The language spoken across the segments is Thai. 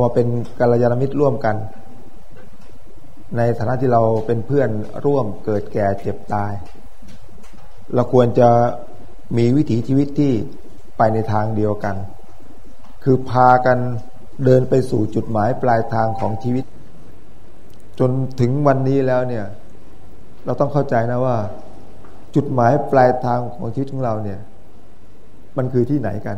ามาเป็นกัลยาณมิตรร่วมกัน ในฐานะที่เราเป็นเพื่อนร่วมเกิดแก่เจ็บตาย เราควรจะมีวิถีชีวิตที่ไปในทางเดียวกัน คือพากันเดินไปสู่จุดหมายปลายทางของชีวิต จนถึงวันนี้แล้วเนี่ย เราต้องเข้าใจนะว่า จุดหมายปลายทางของชีวิตของเราเนี่ย มันคือที่ไหนกัน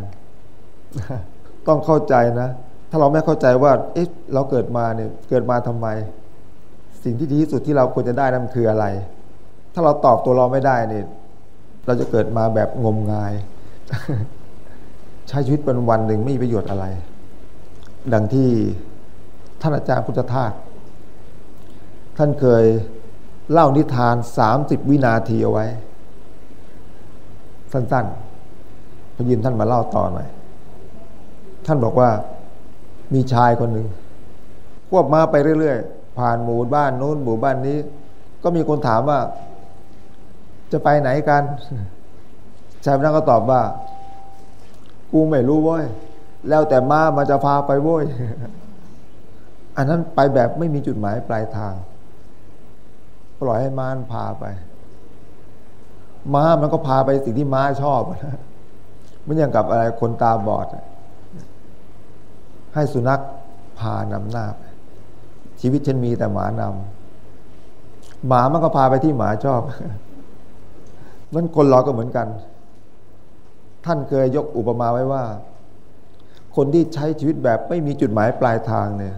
ต้องเข้าใจนะ ถ้าเราไม่เข้าใจว่า เอ๊ะ เราเกิดมาเนี่ย เกิดมาทำไม สิ่งที่ดีที่สุดที่เราควรจะได้นั้นคืออะไร ถ้าเราตอบตัวเราไม่ได้เนี่ยเราจะเกิดมาแบบงมงาย ใช้ชีวิตเป็นวันหนึ่งไม่มีประโยชน์อะไร ดังที่ท่านอาจารย์พุทธทาสท่านเคยเล่านิทานสามสิบวินาทีเอาไว้ สั้นๆพยินท่านมาเล่าต่อหน่อย ท่านบอกว่า มีชายคนหนึ่งควบมาไปเรื่อยๆ ผ่านหมู่บ้านโน้นหมู่บ้านนี้ ก็มีคนถามว่า จะไปไหนกันชายคนนั้นก็ตอบว่า กูไม่รู้ว้ยแล้วแต่มามันจะพาไปโว้ยอันนั้นไปแบบไม่มีจุดหมายปลายทาง ปล่อยให้ม้านพาไป ม้ามันก็พาไปสิ่งที่ม้าชอบมันอย่างกับอะไรคนตาบอด ให้สุนัขพานำหน้าไปชีวิตฉันมีแต่หมานำหมามันก็พาไปที่หมาชอบนั้นคนเราก็เหมือนกัน ท่านเคยยกอุปมาไว้ว่า คนที่ใช้ชีวิตแบบไม่มีจุดหมายปลายทางเนี่ย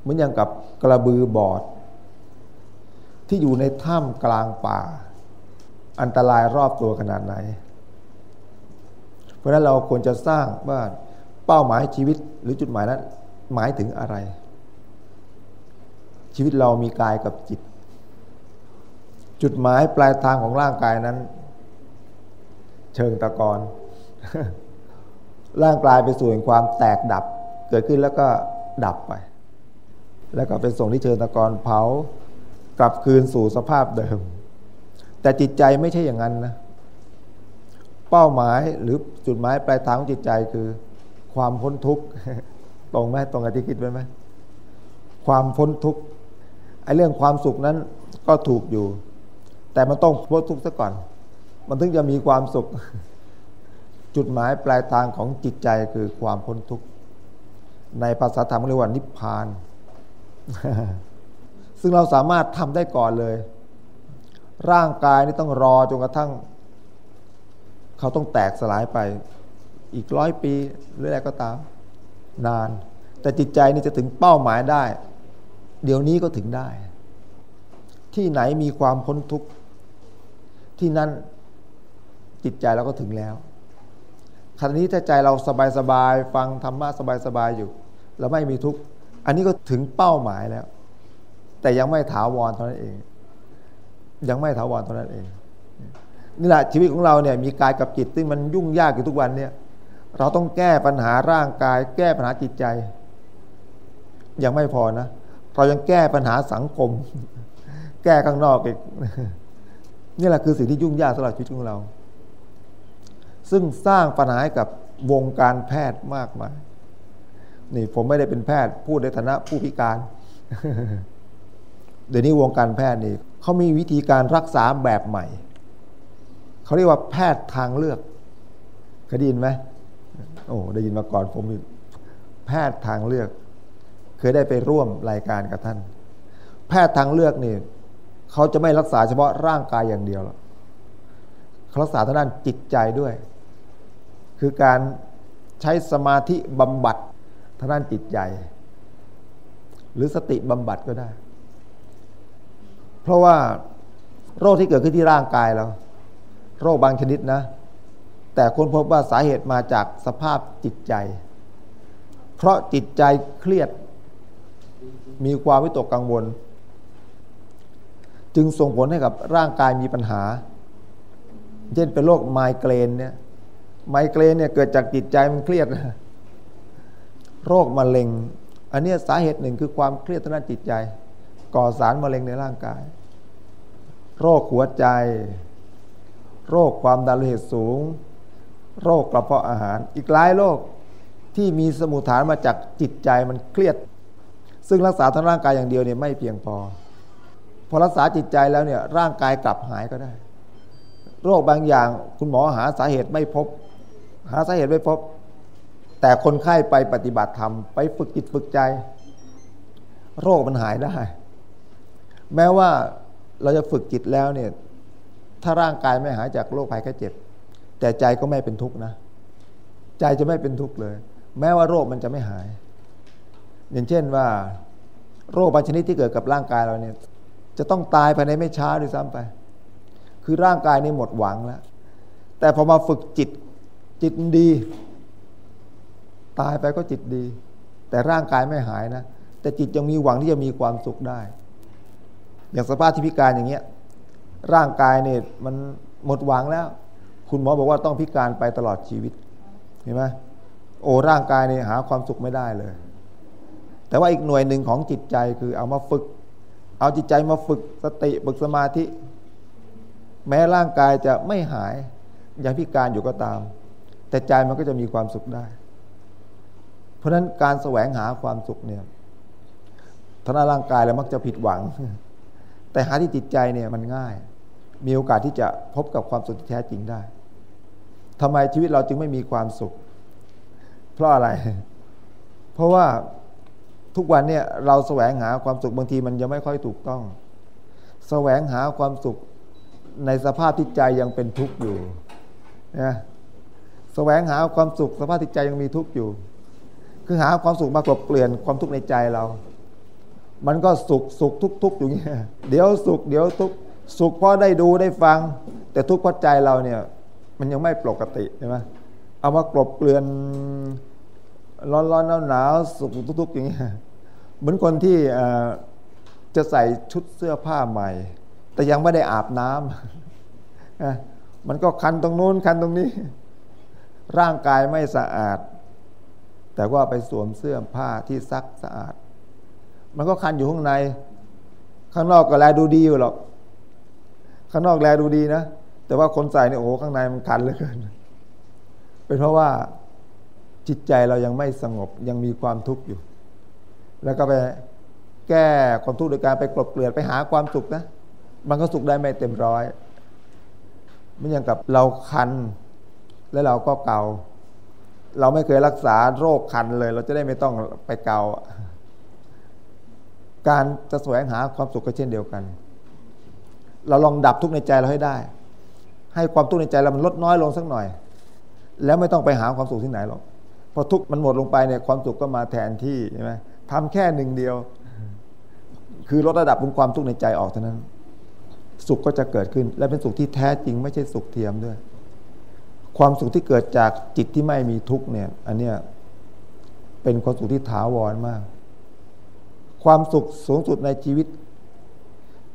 เหมือนอย่างกับกระบือบอด ที่อยู่ในถ้ำกลางป่า อันตรายรอบตัวขนาดไหน เพราะนั้นเราควรจะสร้างว่า เป้าหมายชีวิตหรือจุดหมายนั้นหมายถึงอะไร ชีวิตเรามีกายกับจิต จุดหมายปลายทางของร่างกายนั้น เชิงตะกอนร่างกายไปสู่ความแตกดับ เกิดขึ้นแล้วก็ดับไป แล้วก็ไปส่งที่เชิงตะกอนเผากลับคืนสู่สภาพเดิม แต่จิตใจไม่ใช่อย่างนั้นนะเป้าหมายหรือจุดหมายปลายทางของจิตใจคือ ความพ้นทุกข์ตรงไหมตรงกับที่คิดไว้ไหมความพ้นทุกข์ไอ้เรื่องความสุขนั้นก็ถูกอยู่ แต่มันต้องพ้นทุกข์ซะก่อน มันถึงจะมีความสุข จุดหมายปลายทางของจิตใจคือความพ้นทุกข์ในภาษาธรรมเรียกว่านิพพาน ซึ่งเราสามารถทำได้ก่อนเลย ร่างกายนี่ต้องรอจนกระทั่ง เขาต้องแตกสลายไป อีกร้อยปีหรืออะไรก็ตาม นาน แต่จิตใจนี่จะถึงเป้าหมายได้ เดี๋ยวนี้ก็ถึงได้ ที่ไหนมีความพ้นทุกข์ที่นั่นจิตใจเราก็ถึงแล้วขณะนี้ถ้าใจเราสบายๆฟังธรรมะสบายๆอยู่ เราไม่มีทุกข์อันนี้ก็ถึงเป้าหมายแล้ว แต่ยังไม่ถาวรเท่านั้นเอง ยังไม่ถาวรเท่านั้นเองนี่แหละชีวิตของเราเนี่ยมีกายกับจิตซึ่งมันยุ่งยากอยู่ทุกวันเนี่ย เราต้องแก้ปัญหาร่างกาย แก้ปัญหาจิตใจ ยังไม่พอนะ เรายังแก้ปัญหาสังคม แก้ข้างนอกอีกนี่แหละคือสิ่งที่ยุ่งยากสำหรับชีวิตของเรา ซึ่งสร้างปัญหาให้กับวงการแพทย์มากมาย นี่ผมไม่ได้เป็นแพทย์ พูดในฐานะผู้พิการ เดี๋ยวนี้วงการแพทย์นี่เขามีวิธีการรักษาแบบใหม่ เขาเรียกว่าแพทย์ทางเลือกเคยได้ยินไหม โอ้ได้ยินมาก่อนผมแพทย์ทางเลือก เคยได้ไปร่วมรายการกับท่าน แพทย์ทางเลือกนี่เขาจะไม่รักษาเฉพาะร่างกายอย่างเดียวหรอกเขารักษาทางด้านจิตใจด้วย คือการใช้สมาธิบำบัดทางด้านจิตใจ หรือสติบำบัดก็ได้ เพราะว่าโรคที่เกิดขึ้นที่ร่างกายเรา โรคบางชนิดนะ แต่ค้นพบว่าสาเหตุมาจากสภาพจิตใจ เพราะจิตใจเครียด มีความวิตกกังวล จึงส่งผลให้กับร่างกายมีปัญหา เช่นเป็นโรคไมเกรนเนี่ยไมเกรนเนี่ยเกิดจากจิตใจมันเครียด โรคมะเร็ง อันนี้สาเหตุหนึ่งคือความเครียดทางด้านจิตใจ ก่อสารมะเร็งในร่างกาย โรคหัวใจ โรคความดันโลหิตสูง โรคกระเพาะอาหาร อีกหลายโรคที่มีสมุทฐานมาจากจิตใจมันเครียด ซึ่งรักษาทางร่างกายอย่างเดียวเนี่ยไม่เพียงพอ พอรักษาจิตใจแล้วเนี่ยร่างกายกลับหายก็ได้ โรคบางอย่างคุณหมอหาสาเหตุไม่พบ หาสาเหตุไม่พบ แต่คนไข้ไปปฏิบัติธรรมไปฝึกจิตฝึกใจ โรคมันหายได้ แม้ว่าเราจะฝึกจิตแล้วเนี่ยถ้าร่างกายไม่หายจากโรคภัยแค่เจ็บ แต่ใจก็ไม่เป็นทุกข์นะ ใจจะไม่เป็นทุกข์เลย แม้ว่าโรคมันจะไม่หาย อย่างเช่นว่า โรคบางชนิดที่เกิดกับร่างกายเราเนี่ย จะต้องตายภายในไม่ช้าด้วยซ้ำไป คือร่างกายนี่หมดหวังแล้วแต่พอมาฝึกจิตจิตดี ตายไปก็จิตดี แต่ร่างกายไม่หายนะ แต่จิตยังมีหวังที่จะมีความสุขได้ อย่างสภาพที่พิการอย่างเงี้ยร่างกายเนี่ยมันหมดหวังแล้ว คุณหมอบอกว่าต้องพิการไปตลอดชีวิตเห็นไหมโอ้ร่างกายเนี่ยหาความสุขไม่ได้เลย แต่ว่าอีกหน่วยหนึ่งของจิตใจคือเอามาฝึก เอาจิตใจมาฝึกสติฝึกสมาธิ แม้ร่างกายจะไม่หายยังพิการอยู่ก็ตาม แต่ใจมันก็จะมีความสุขได้ เพราะฉะนั้นการแสวงหาความสุขเนี่ยทางร่างกายแล้วมักจะผิดหวัง แต่หาที่จิตใจเนี่ยมันง่าย มีโอกาสที่จะพบกับความสุขที่แท้จริงได้ ทำไมชีวิตเราจึงไม่มีความสุข เพราะอะไร เพราะว่าทุกวันเนี่ยเราแสวงหาความสุขบางทีมันยังไม่ค่อยถูกต้อง แสวงหาความสุขในสภาพที่ใจยังเป็นทุกข์อยู่นะแสวงหาความสุขสภาพที่ใจยังมีทุกข์อยู่ คือหาความสุขมากลบเปลี่ยนความทุกข์ในใจเรา มันก็สุขสุขทุกทุกอยู่เงี้ย เดี๋ยวสุข เดี๋ยวทุกข์สุขเพราะได้ดูได้ฟัง แต่ทุกข์เพราะใจเราเนี่ย มันยังไม่ปกติใช่ไหมเอามากลบเกลื่อนร้อนร้อนหนาวหนาวสุขทุกข์อย่างเงี้ยเหมือนคนที่จะใส่ชุดเสื้อผ้าใหม่ แต่ยังไม่ได้อาบน้ำมันก็คันตรงนู้นคันตรงนี้ ร่างกายไม่สะอาด แต่ว่าไปสวมเสื้อผ้าที่ซักสะอาด มันก็คันอยู่ข้างใน ข้างนอกก็แลดูดีอยู่หรอก ข้างนอกแลดูดีนะ แต่ว่าคนใส่เนี่ยโอ้ข้างในมันคันเหลือเกิน เป็นเพราะว่าจิตใจเรายังไม่สงบยังมีความทุกข์อยู่ แล้วก็ไปแก้ความทุกข์โดยการไปกลบเกลื่อนไปหาความสุขนะ มันก็สุขได้ไม่เต็มร้อยม่อย่างกับเราคัน แล้วเราก็เกา เราไม่เคยรักษาโรคคันเลย เราจะได้ไม่ต้องไปเกา การจะแสวงหาความสุขก็เช่นเดียวกัน เราลองดับทุกข์ในใจเราให้ได้ ให้ความทุกข์ในใจเรามันลดน้อยลงสักหน่อย แล้วไม่ต้องไปหาความสุขที่ไหนหรอกพอทุกข์มันหมดลงไปเนี่ยความสุขก็มาแทนที่ใช่ไหมทำแค่หนึ่งเดียว คือลดระดับของความทุกข์ในใจออกเท่านั้น สุขก็จะเกิดขึ้น และเป็นสุขที่แท้จริง ไม่ใช่สุขเทียมด้วย ความสุขที่เกิดจากจิตที่ไม่มีทุกข์เนี่ย อันเนี้ยเป็นความสุขที่ถาวรมาก ความสุขสูงสุดในชีวิต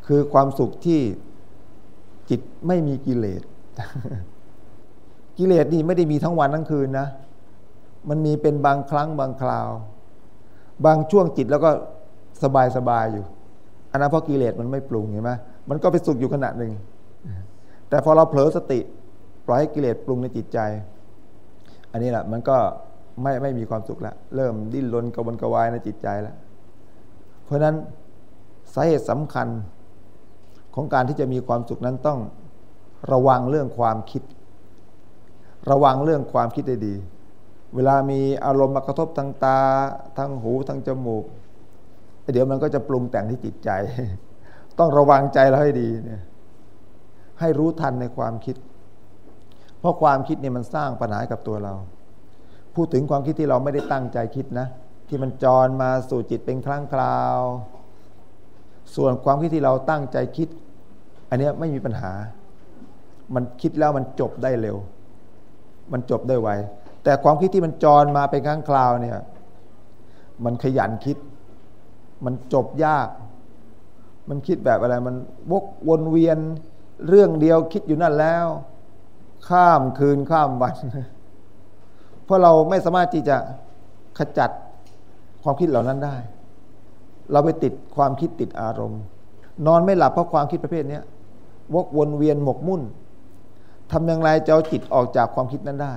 คือความสุขที่ จิตไม่มีกิเลส กิเลสนี่ไม่ได้มีทั้งวันทั้งคืนนะ มันมีเป็นบางครั้งบางคราว บางช่วงจิตแล้วก็สบายสบายอยู่อันนั้นเพราะกิเลสมันไม่ปรุงเห็นไหมมันก็ไปสุขอยู่ขณะหนึ่ง แต่พอเราเผลอสติ ปล่อยให้กิเลสปรุงในจิตใจ อันนี้แหละมันก็ไม่ไม่มีความสุขแล้วเริ่มดิ้นรนกระวนกระวายในจิตใจแล้วเพราะนั้นสาเหตุสำคัญ ของการที่จะมีความสุขนั้นต้องระวังเรื่องความคิด ระวังเรื่องความคิดได้ดี เวลามีอารมณ์มากระทบทางตาทางหูทางจมูกเดี๋ยวมันก็จะปรุงแต่งที่จิตใจ ต้องระวังใจเราให้ดีเนี่ยให้รู้ทันในความคิด เพราะความคิดเนี่ยมันสร้างปัญหากับตัวเรา พูดถึงความคิดที่เราไม่ได้ตั้งใจคิดนะ ที่มันจรมาสู่จิตเป็นครั้งคราว ส่วนความคิดที่เราตั้งใจคิด อันนี้ไม่มีปัญหา มันคิดแล้วมันจบได้เร็ว มันจบได้ไว แต่ความคิดที่มันจรมาเป็นครั้งคราวเนี่ย มันขยันคิด มันจบยาก มันคิดแบบอะไร มันวกวนเวียนเรื่องเดียวคิดอยู่นั่นแล้ว ข้ามคืนข้ามวัน เพราะเราไม่สามารถที่จะขจัดความคิดเหล่านั้นได้ เราไปติดความคิดติดอารมณ์ นอนไม่หลับเพราะความคิดประเภทนี้ วกวนเวียนหมกมุ่นทำอย่างไรจะเอาจิตออกจากความคิดนั้นได้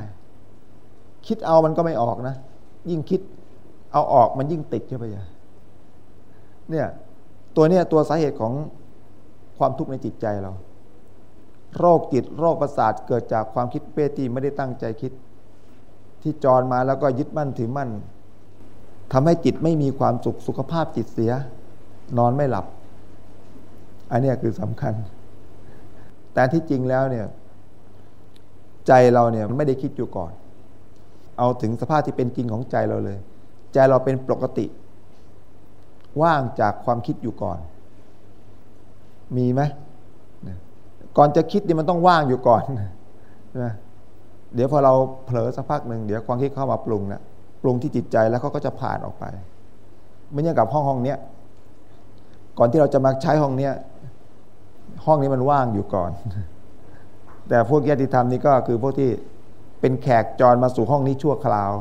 คิดเอามันก็ไม่ออกนะ ยิ่งคิดเอาออกมันยิ่งติดใช่ไหมเนี่ยตัวเนี้ยตัวสาเหตุของความทุกข์ในจิตใจเรา โรคจิตโรคประสาทเกิดจากความคิดเป้ตีไม่ได้ตั้งใจคิด ที่จรมาแล้วก็ยึดมั่นถือมั่นทำให้จิตไม่มีความสุขสุขภาพจิตเสีย นอนไม่หลับ อันนี้คือสำคัญ แต่ที่จริงแล้วเนี่ยใจเราเนี่ยไม่ได้คิดอยู่ก่อน เอาถึงสภาพที่เป็นจริงของใจเราเลย ใจเราเป็นปกติ ว่างจากความคิดอยู่ก่อน มีไหมก่อนจะคิดนี่มันต้องว่างอยู่ก่อนนะเดี๋ยวพอเราเผลอสักพักหนึ่งเดี๋ยวความคิดเข้ามาปรุงแล้วปรุงที่จิตใจแล้วเขาก็จะผ่านออกไป ไม่เหมือนกับห้องห้องเนี้ยก่อนที่เราจะมาใช้ห้องเนี้ย ห้องนี้มันว่างอยู่ก่อน แต่พวกญาติธรรมนี่ก็คือพวกที่เป็นแขกจรมาสู่ห้องนี้ชั่วคราว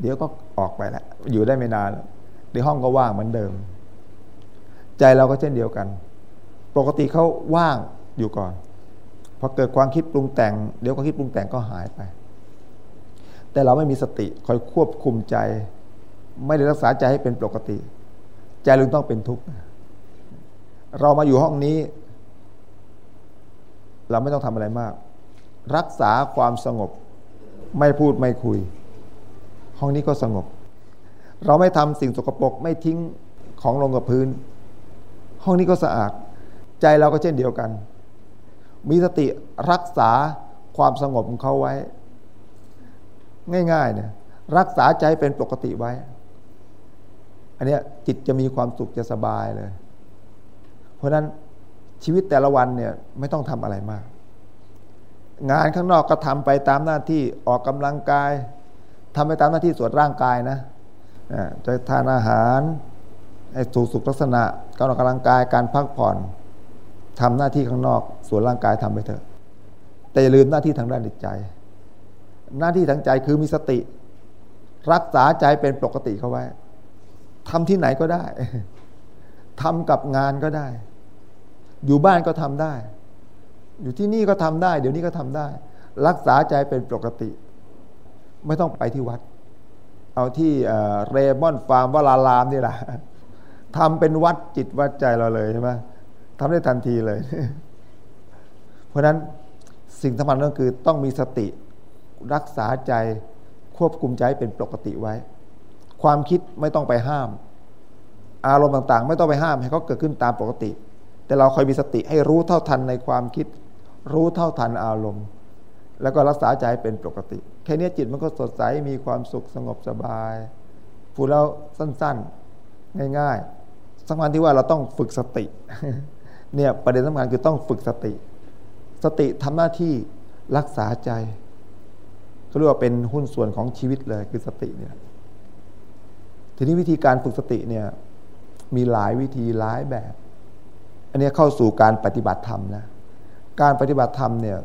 เดี๋ยวก็ออกไปแล้วอยู่ได้ไม่นานในห้องก็ว่างเหมือนเดิม ใจเราก็เช่นเดียวกัน ปกติเขาว่างอยู่ก่อนพอเกิดความคิดปรุงแต่ง เดี๋ยวความคิดปรุงแต่งก็หายไป แต่เราไม่มีสติคอยควบคุมใจ ไม่ได้รักษาใจให้เป็นปกติ ใจลึงต้องเป็นทุกข์เรามาอยู่ห้องนี้ เราไม่ต้องทำอะไรมาก รักษาความสงบ ไม่พูดไม่คุย ห้องนี้ก็สงบ เราไม่ทำสิ่งสกปรกไม่ทิ้งของลงกับพื้น ห้องนี้ก็สะอาด ใจเราก็เช่นเดียวกัน มีสติรักษาความสงบของเขาไว้ ง่ายๆเนี่ยรักษาใจเป็นปกติไว้ อันนี้จิตจะมีความสุขจะสบายเลย เพราะนั้น ชีวิตแต่ละวันเนี่ยไม่ต้องทำอะไรมาก งานข้างนอกก็ทำไปตามหน้าที่ออกกำลังกายทำไปตามหน้าที่ส่วนร่างกายนะจะทานอาหารให้ถูกสุขลักษณะการออกกำลังกายการพักผ่อนทำหน้าที่ข้างนอก ส่วนร่างกายทำไปเถอะ แต่อย่าลืมหน้าที่ทางด้านจิตใจ หน้าที่ทางใจคือมีสติ รักษาใจเป็นปกติเขาไว้ทำที่ไหนก็ได้ทำกับงานก็ได้ อยู่บ้านก็ทำได้ อยู่ที่นี่ก็ทำได้ เดี๋ยวนี้ก็ทำได้ รักษาใจเป็นปกติ ไม่ต้องไปที่วัด เอาที่เรมอนฟาร์มวลาลามนี่แหละทำเป็นวัดจิตวัดใจเราเลยใช่ไหมทำได้ทันทีเลย เพราะฉะนั้นสิ่งสำคัญก็คือต้องมีสติรักษาใจควบคุมใจเป็นปกติไว้ ความคิดไม่ต้องไปห้าม อารมณ์ต่างๆ ไม่ต้องไปห้ามให้เขาเกิดขึ้นตามปกติ แต่เราคอยมีสติให้รู้เท่าทันในความคิด รู้เท่าทันอารมณ์ แล้วก็รักษาใจเป็นปกติ แค่นี้จิตมันก็สดใสมีความสุขสงบสบายพูดแล้วสั้นๆ ง่ายๆสำคัญที่ว่าเราต้องฝึกสติเนี่ยประเด็นสำคัญคือต้องฝึกสติ สติทำหน้าที่รักษาใจเขาเรียกว่าเป็นหุ้นส่วนของชีวิตเลยคือสติเนี่ยทีนี้วิธีการฝึกสติเนี่ยมีหลายวิธีหลายแบบ อันนี้เข้าสู่การปฏิบัติธรรมนะการปฏิบัติธรรมเนี่ย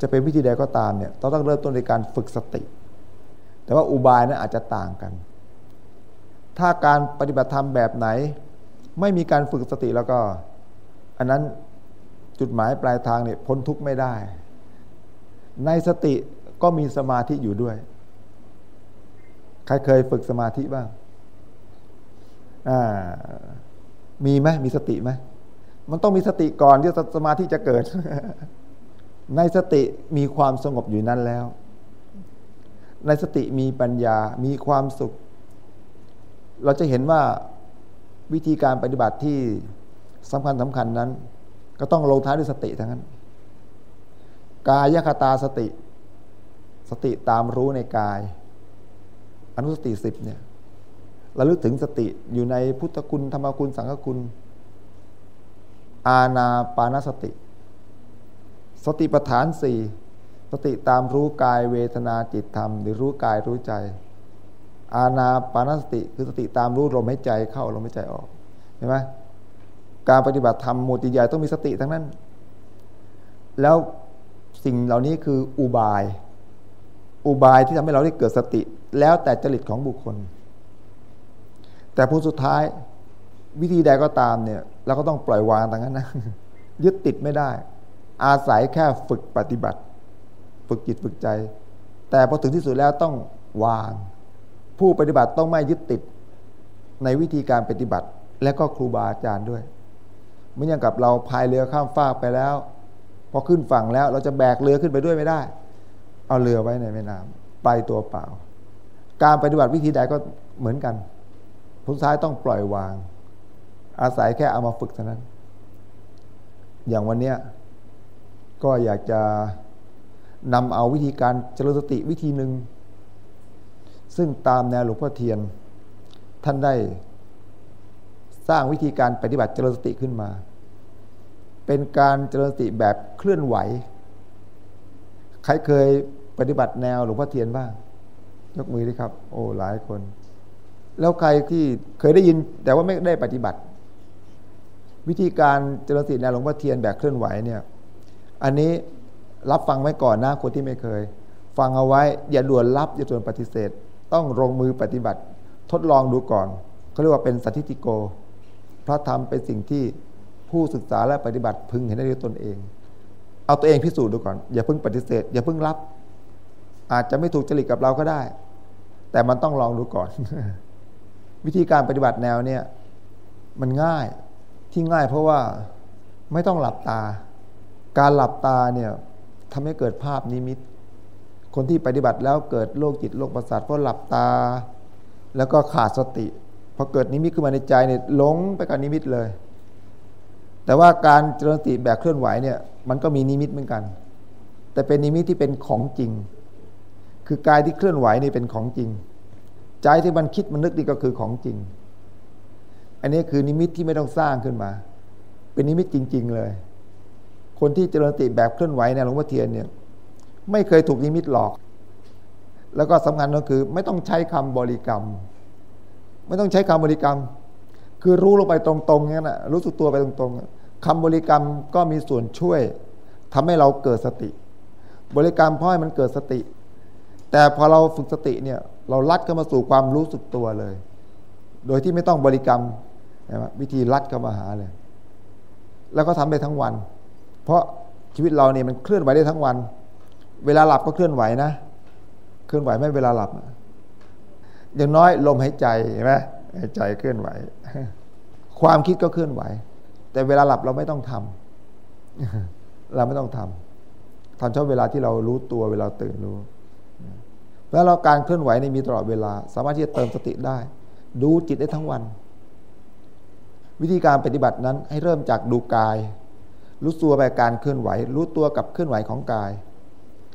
จะเป็นวิธีใดก็ตามเนี่ยต้องเริ่มต้นในการฝึกสติ แต่ว่าอุบายนั้นอาจจะต่างกัน ถ้าการปฏิบัติธรรมแบบไหน ไม่มีการฝึกสติแล้วก็ อันนั้นจุดหมายปลายทางเนี่ยพ้นทุกข์ไม่ได้ ในสติก็มีสมาธิอยู่ด้วย ใครเคยฝึกสมาธิบ้างอ่ามีไหมมีสติไหม มันต้องมีสติก่อนที่สมาธิจะเกิด ในสติมีความสงบอยู่นั้นแล้ว ในสติมีปัญญา มีความสุข เราจะเห็นว่าวิธีการปฏิบัติที่สำคัญสำคัญนั้น ก็ต้องลงท้ายด้วยสติทั้งนั้น กายคตาสติ สติตามรู้ในกาย อนุสติสิบเนี่ยระลึกถึงสติอยู่ในพุทธคุณธรรมคุณสังฆคุณ อาณาปานสติ สติปัฏฐานสี่สติตามรู้กายเวทนาจิตธรรม หรือรู้กายรู้ใจ อาณาปานสติคือสติตามรู้ลมหายใจเข้าลมหายใจออกเห็นไหมการปฏิบัติธรรมมูติใหญ่ต้องมีสติทั้งนั้น แล้วสิ่งเหล่านี้คืออุบาย อุบายที่ทำให้เราได้เกิดสติ แล้วแต่จริตของบุคคล แต่ผู้สุดท้าย วิธีใดก็ตามเนี่ยเราก็ต้องปล่อยวางต่างนั้นนะยึดติดไม่ได้ อาศัยแค่ฝึกปฏิบัติ ฝึกจิตฝึกใจ แต่พอถึงที่สุดแล้วต้องวาง ผู้ปฏิบัติต้องไม่ยึดติดในวิธีการปฏิบัติ และก็ครูบาอาจารย์ด้วยเหมือนอย่างกับเราพายเรือข้ามฟากไปแล้ว พอขึ้นฝั่งแล้วเราจะแบกเรือขึ้นไปด้วยไม่ได้ เอาเรือไว้ในแม่น้ำไปตัวเปล่า การปฏิบัติวิธีใดก็เหมือนกันผลท้ายต้องปล่อยวาง อาศัยแค่เอามาฝึกเท่านั้น อย่างวันเนี้ยก็อยากจะนำเอาวิธีการเจริญสติวิธีหนึ่งซึ่งตามแนวหลวงพ่อเทียน ท่านได้สร้างวิธีการปฏิบัติเจริญสติขึ้นมา เป็นการเจริญสติแบบเคลื่อนไหว ใครเคยปฏิบัติแนวหลวงพ่อเทียนบ้าง ยกมือดีครับ โอ้หลายคน แล้วใครที่เคยได้ยินแต่ว่าไม่ได้ปฏิบัติ วิธีการเจริญสติแนวหลวงพ่อเทียนแบบเคลื่อนไหวเนี่ยอันนี้รับฟังไว้ก่อนนะคนที่ไม่เคย ฟังเอาไว้อย่าด่วนรับอย่าด่วนปฏิเสธ ต้องลงมือปฏิบัติทดลองดูก่อนเขาเรียกว่าเป็นสถิติโก พระธรรมเป็นสิ่งที่ผู้ศึกษาและปฏิบัติพึงเห็นได้ด้วยตนเอง เอาตัวเองพิสูจน์ดูก่อน อย่าเพิ่งปฏิเสธ อย่าเพิ่งรับ อาจจะไม่ถูกจริตกับเราก็ได้ แต่มันต้องลองดูก่อน วิธีการปฏิบัติแนวเนี่ยมันง่าย ที่ง่ายเพราะว่าไม่ต้องหลับตา การหลับตาเนี่ยทำให้เกิดภาพนิมิต คนที่ปฏิบัติแล้วเกิดโรคจิตโรคประสาทเพราะหลับตา แล้วก็ขาดสติพอเกิดนิมิตขึ้นมาในใจเนี่ยหลงไปกับนิมิตเลย แต่ว่าการเจริญสติแบบเคลื่อนไหวเนี่ยมันก็มีนิมิตเหมือนกัน แต่เป็นนิมิตที่เป็นของจริง คือกายที่เคลื่อนไหวนี่เป็นของจริง ใจที่มันคิดมันนึกนี่ก็คือของจริง อันนี้คือนิมิตที่ไม่ต้องสร้างขึ้นมา เป็นนิมิตจริง ๆ เลย คนที่เจริญสติแบบเคลื่อนไหวแนวหลวงพ่อเทียนเนี่ย ไม่เคยถูกนิมิตหลอก แล้วก็สำคัญก็คือ ไม่ต้องใช้คำบริกรรม ไม่ต้องใช้คำบริกรรม คือรู้ลงไปตรงๆงี้นะรู้สึกตัวไปตรงๆคำบริกรรมก็มีส่วนช่วยทำให้เราเกิดสติ บริกรรมพราะให้มันเกิดสติ แต่พอเราฝึกสติเนี่ย เราลัดเข้ามาสู่ความรู้สึกตัวเลย โดยที่ไม่ต้องบริกรรม วิธีลัดเข้ามาหาเลย แล้วก็ทำได้ทั้งวัน เพราะชีวิตเราเนี่ยมันเคลื่อนไหวได้ทั้งวัน เวลาหลับก็เคลื่อนไหวนะ เคลื่อนไหวไม่เวลาหลับ อย่างน้อยลมหายใจเห็นไหมหายใจเคลื่อนไหว ความคิดก็เคลื่อนไหว แต่เวลาหลับเราไม่ต้องทำเราไม่ต้องทำทำเฉพาะเวลาที่เรารู้ตัวเวลาตื่นรู้ แล้วเราการเคลื่อนไหวในมีตลอดเวลา สามารถที่จะเติมสติได้ ดูจิตได้ทั้งวัน วิธีการปฏิบัตินั้นให้เริ่มจากดูกาย รู้ตัวไปการเคลื่อนไหว รู้ตัวกับเคลื่อนไหวของกาย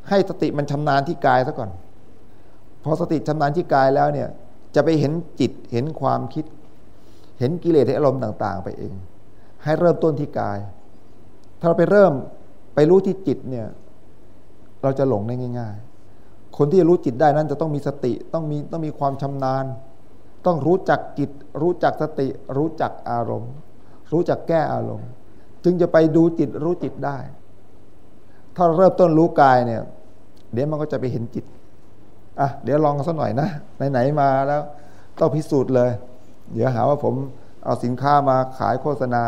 ให้สติมันชำนาญที่กายซะก่อน พอสติชำนาญที่กายแล้วเนี่ยจะไปเห็นจิตเห็นความคิด เห็นกิเลสอารมณ์ต่าง ๆ ไปเอง ให้เริ่มต้นที่กาย ถ้าเราไปเริ่มไปรู้ที่จิตเนี่ยเราจะหลงได้ง่าย ๆ คนที่จะรู้จิตได้นั้นจะต้องมีสติต้องมีต้องมีความชำนาญ ต้องรู้จักจิต รู้จักสติ รู้จักอารมณ์ รู้จักแก้อารมณ์ จึงจะไปดูจิตรู้จิตได้ ถ้าเริ่มต้นรู้กายเนี่ย เดี๋ยวมันก็จะไปเห็นจิตอะเดี๋ยวลองสักหน่อยนะไหนๆมาแล้ว ต้องพิสูจน์เลย เดี๋ยวหาว่าผมเอาสินค้ามาขายโฆษณา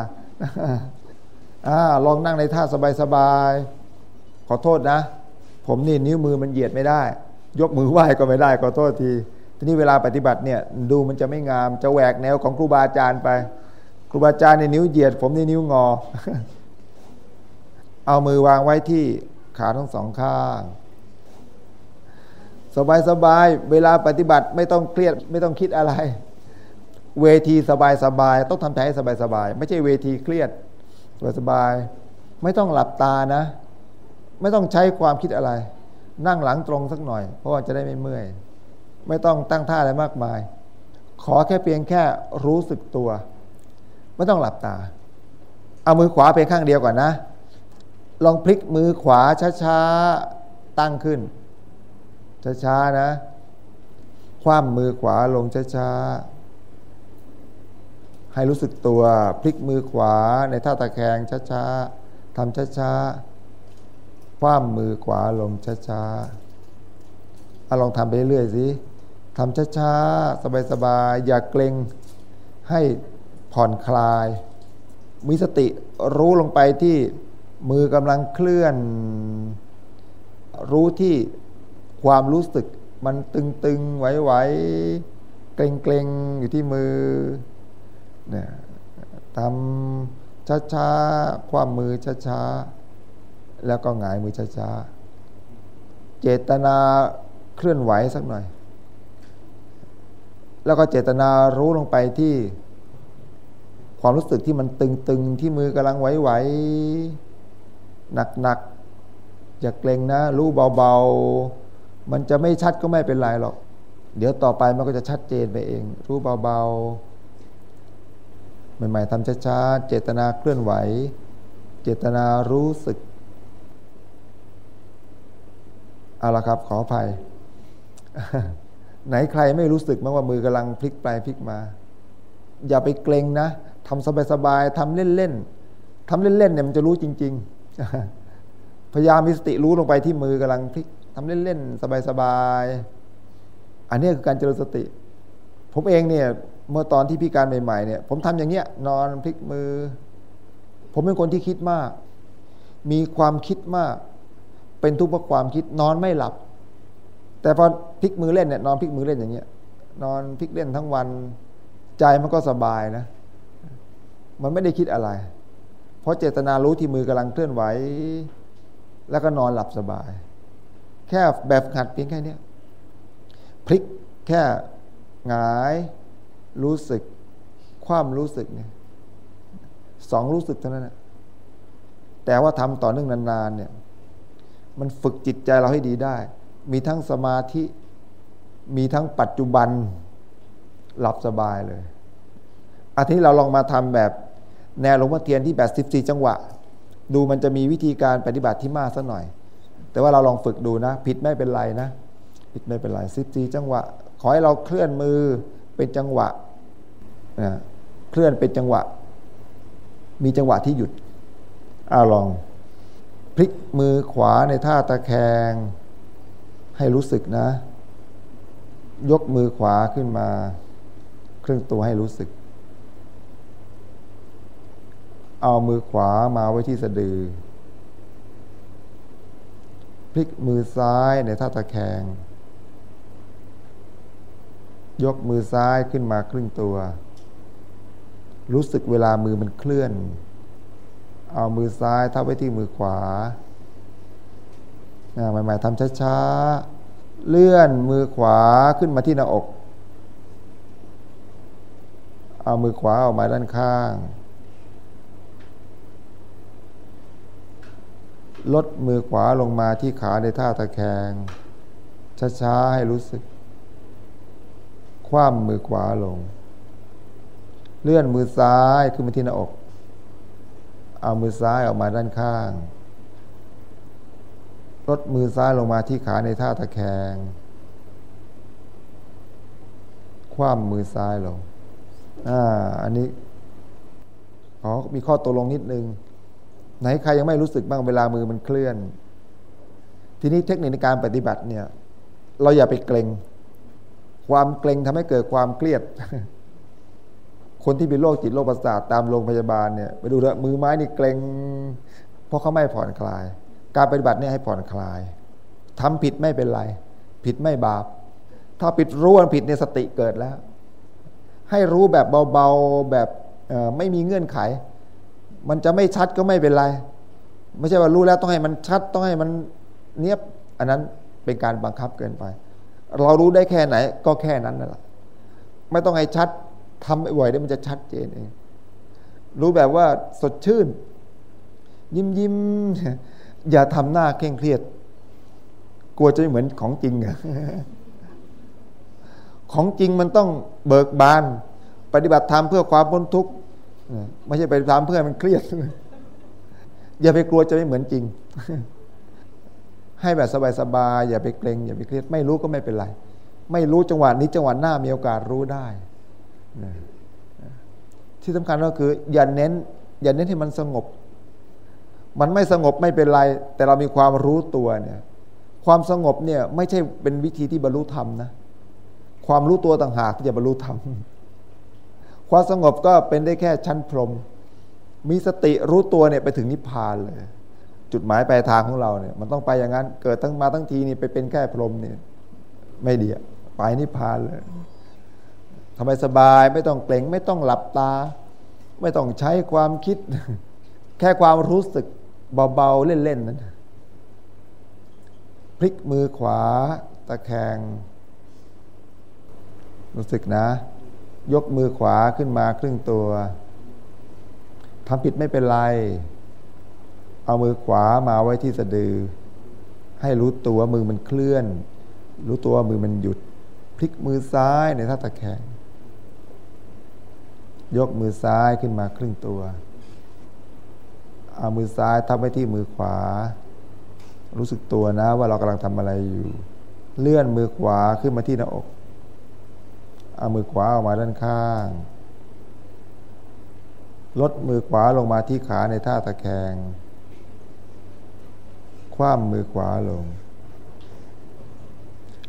อ่าลองนั่งในท่าสบายๆขอโทษนะ ผมนี่นิ้วมือมันเหยียดไม่ได้ ยกมือไหว้ก็ไม่ได้ขอโทษที ทีนี้เวลาปฏิบัติเนี่ยดูมันจะไม่งาม จะแหวกแนวของครูบาอาจารย์ไป ครูบาอาจารย์ในนิ้วเหยียด ผมนี่นิ้วงอ เอามือวางไว้ที่ขาทั้งสองข้าง สบายสบายเวลาปฏิบัติไม่ต้องเครียดไม่ต้องคิดอะไร เวทีสบายสบายต้องทำใจให้สบายสบายไม่ใช่เวทีเครียดสบายสบายไม่ต้องหลับตานะ ไม่ต้องใช้ความคิดอะไร นั่งหลังตรงสักหน่อย เพราะว่าจะได้ไม่เมื่อย ไม่ต้องตั้งท่าอะไรมากมาย ขอแค่เพียงแค่รู้สึกตัว ไม่ต้องหลับตา เอามือขวาเป็นข้างเดียวก่อนนะ ลองพลิกมือขวาช้าๆตั้งขึ้น ช้าๆนะ คว่ำมือขวาลงช้าๆ ให้รู้สึกตัว พลิกมือขวาในท่าตะแคงช้าๆทำช้าๆ คว่ำมือขวาลงช้าๆเอาลองทำไปเรื่อยๆสิ ทำช้าๆ สบายๆ อย่าเกรงให้ผ่อนคลาย มีสติรู้ลงไปที่มือกำลังเคลื่อน รู้ที่ความรู้สึกมันตึงๆ ไหวๆ เกรงๆ อยู่ที่มือเนี่ยทำช้าๆ ความมือช้าๆ แล้วก็หงายมือช้าๆ เจตนาเคลื่อนไหวสักหน่อย แล้วก็เจตนารู้ลงไปที่ ความรู้สึกที่มันตึงๆ ที่มือกำลังไหวๆหนักๆอย่าเกรงนะ รู้เบาๆ มันจะไม่ชัดก็ไม่เป็นไรหรอก เดี๋ยวต่อไปมันก็จะชัดเจนไปเอง รู้เบาๆ ใหม่ๆทำช้าๆ เจตนาเคลื่อนไหว เจตนารู้สึกเอาละครับขออภัย ไหนใครไม่รู้สึกมั้งว่ามือกำลังพลิกไปพลิกมา อย่าไปเกรงนะทำสบายๆทำเล่นๆทำเล่นๆเนี่ยมันจะรู้จริง ๆ พยายามมีสติรู้ลงไปที่มือกำลังพลิกทำเล่นๆสบายๆอันนี้คือการเจริญสติ ผมเองเนี่ยเมื่อตอนที่พิการใหม่ๆเนี่ย ผมทำอย่างเงี้ย นอนพลิกมือ ผมเป็นคนที่คิดมาก มีความคิดมาก เป็นทุกข์เพราะความคิดนอนไม่หลับ แต่พอพลิกมือเล่นเนี่ยนอนพลิกมือเล่นอย่างเงี้ย นอนพลิกเล่นทั้งวันใจมันก็สบายนะ มันไม่ได้คิดอะไร เพราะเจตนารู้ที่มือกำลังเคลื่อนไหว แล้วก็นอนหลับสบาย แค่แบบหัดเพียงแค่นี้พลิกแค่หงายรู้สึก ความรู้สึกเนี่ยสองรู้สึกเท่านั้นนะแต่ว่าทำต่อเนื่องนานๆเนี่ย มันฝึกจิตใจเราให้ดีได้ มีทั้งสมาธิ มีทั้งปัจจุบัน หลับสบายเลยอาทิตย์เราลองมาทำแบบแนวหลวงพ่อเทียนที่แบบสิบสี่จังหวะ ดูมันจะมีวิธีการปฏิบัติที่มากสักหน่อย แต่ว่าเราลองฝึกดูนะ ผิดไม่เป็นไรนะ ผิดไม่เป็นไรสิบสี่จังหวะ ขอให้เราเคลื่อนมือเป็นจังหวะนะเคลื่อนเป็นจังหวะ มีจังหวะที่หยุดอาลอง พลิกมือขวาในท่าตะแคง ให้รู้สึกนะ ยกมือขวาขึ้นมา ครึ่งตัวให้รู้สึก เอามือขวามาไว้ที่สะดือ พลิกมือซ้ายในท่าตะแคง ยกมือซ้ายขึ้นมาครึ่งตัว รู้สึกเวลามือมันเคลื่อน เอามือซ้ายทับไว้ที่มือขวา ใหม่ๆทำช้าๆ เลื่อนมือขวาขึ้นมาที่หน้าอก เอามือขวาออกมาด้านข้าง ลดมือขวาลงมาที่ขาในท่าตะแคง ช้าๆ ให้รู้สึก คว่ำมือขวาลง เลื่อนมือซ้ายขึ้นมาที่หน้าอก เอามือซ้ายออกมาด้านข้าง ลดมือซ้ายลงมาที่ขาในท่าตะแคง คว่ำมือซ้ายลง อ่า อันนี้ขอมีข้อตกลงนิดนึง ไหนใครยังไม่รู้สึกบ้างเวลามือมันเคลื่อน ทีนี้เทคนิคในการปฏิบัติเนี่ย เราอย่าไปเกรงความเกรงทำให้เกิดความเครียด คนที่เป็นโรคจิตโรคประสาทตามโรงพยาบาลเนี่ย ไปดูเถอะมือไม้นี่เกรงเพราะเขาไม่ผ่อนคลาย การปฏิบัติเนี่ยให้ผ่อนคลายทำผิดไม่เป็นไร ผิดไม่บาป ถ้าผิดรู้ว่าผิดในสติเกิดแล้ว ให้รู้แบบเบาๆแบบไม่มีเงื่อนไข มันจะไม่ชัดก็ไม่เป็นไร ไม่ใช่ว่ารู้แล้วต้องให้มันชัดต้องให้มันเนี้ยบอันนั้นเป็นการบังคับเกินไป เรารู้ได้แค่ไหนก็แค่นั้นนั่นแหละไม่ต้องให้ชัดทำบ่อยๆได้มันจะชัดเจนเอง รู้แบบว่าสดชื่น ยิ้มยิ้ม อย่าทำหน้าเคร่งเครียด กลัวจะไม่เหมือนของจริงอะของจริงมันต้องเบิกบาน ปฏิบัติธรรมเพื่อความพ้นทุกข์ไม่ใช่ไปทำเพื่อมันเครียด อย่าไปกลัวจะไม่เหมือนจริง ให้แบบสบายๆอย่าไปเกรงอย่าไปเครียด ไม่รู้ก็ไม่เป็นไร ไม่รู้จังหวะนี้จังหวะหน้ามีโอกาสรู้ได้ที่สำคัญก็คือ อย่าเน้น อย่าเน้นให้มันสงบ มันไม่สงบไม่เป็นไร แต่เรามีความรู้ตัวเนี่ยความสงบเนี่ยไม่ใช่เป็นวิธีที่บรรลุธรรมนะความรู้ตัวต่างหากที่จะบรรลุธรรมความสงบก็เป็นได้แค่ชั้นพรม มีสติรู้ตัวเนี่ยไปถึงนิพพานเลย จุดหมายปลายทางของเราเนี่ย มันต้องไปอย่างนั้นเกิดทั้งมาทั้งทีนี่ไปเป็นแค่พรมเนี่ย ไม่ดีไปนิพพานเลยทำไมสบายไม่ต้องเกร็งไม่ต้องหลับตา ไม่ต้องใช้ความคิด แค่ความรู้สึก เบา ๆ เล่น ๆ นั้นพลิกมือขวา ตะแคง รู้สึกนะ ยกมือขวาขึ้นมาครึ่งตัวทำผิดไม่เป็นไร เอามือขวามาไว้ที่สะดือ ให้รู้ตัวมือมันเคลื่อน รู้ตัวมือมันหยุด พลิกมือซ้ายในท่าตะแคง ยกมือซ้ายขึ้นมาครึ่งตัว เอามือซ้ายทับไว้ที่มือขวา รู้สึกตัวนะว่าเรากำลังทำอะไรอยู่ เลื่อนมือขวาขึ้นมาที่หน้าอก เอามือขวาออกมาด้านข้าง ลดมือขวาลงมาที่ขาในท่าตะแคง คว่ำมือขวาลง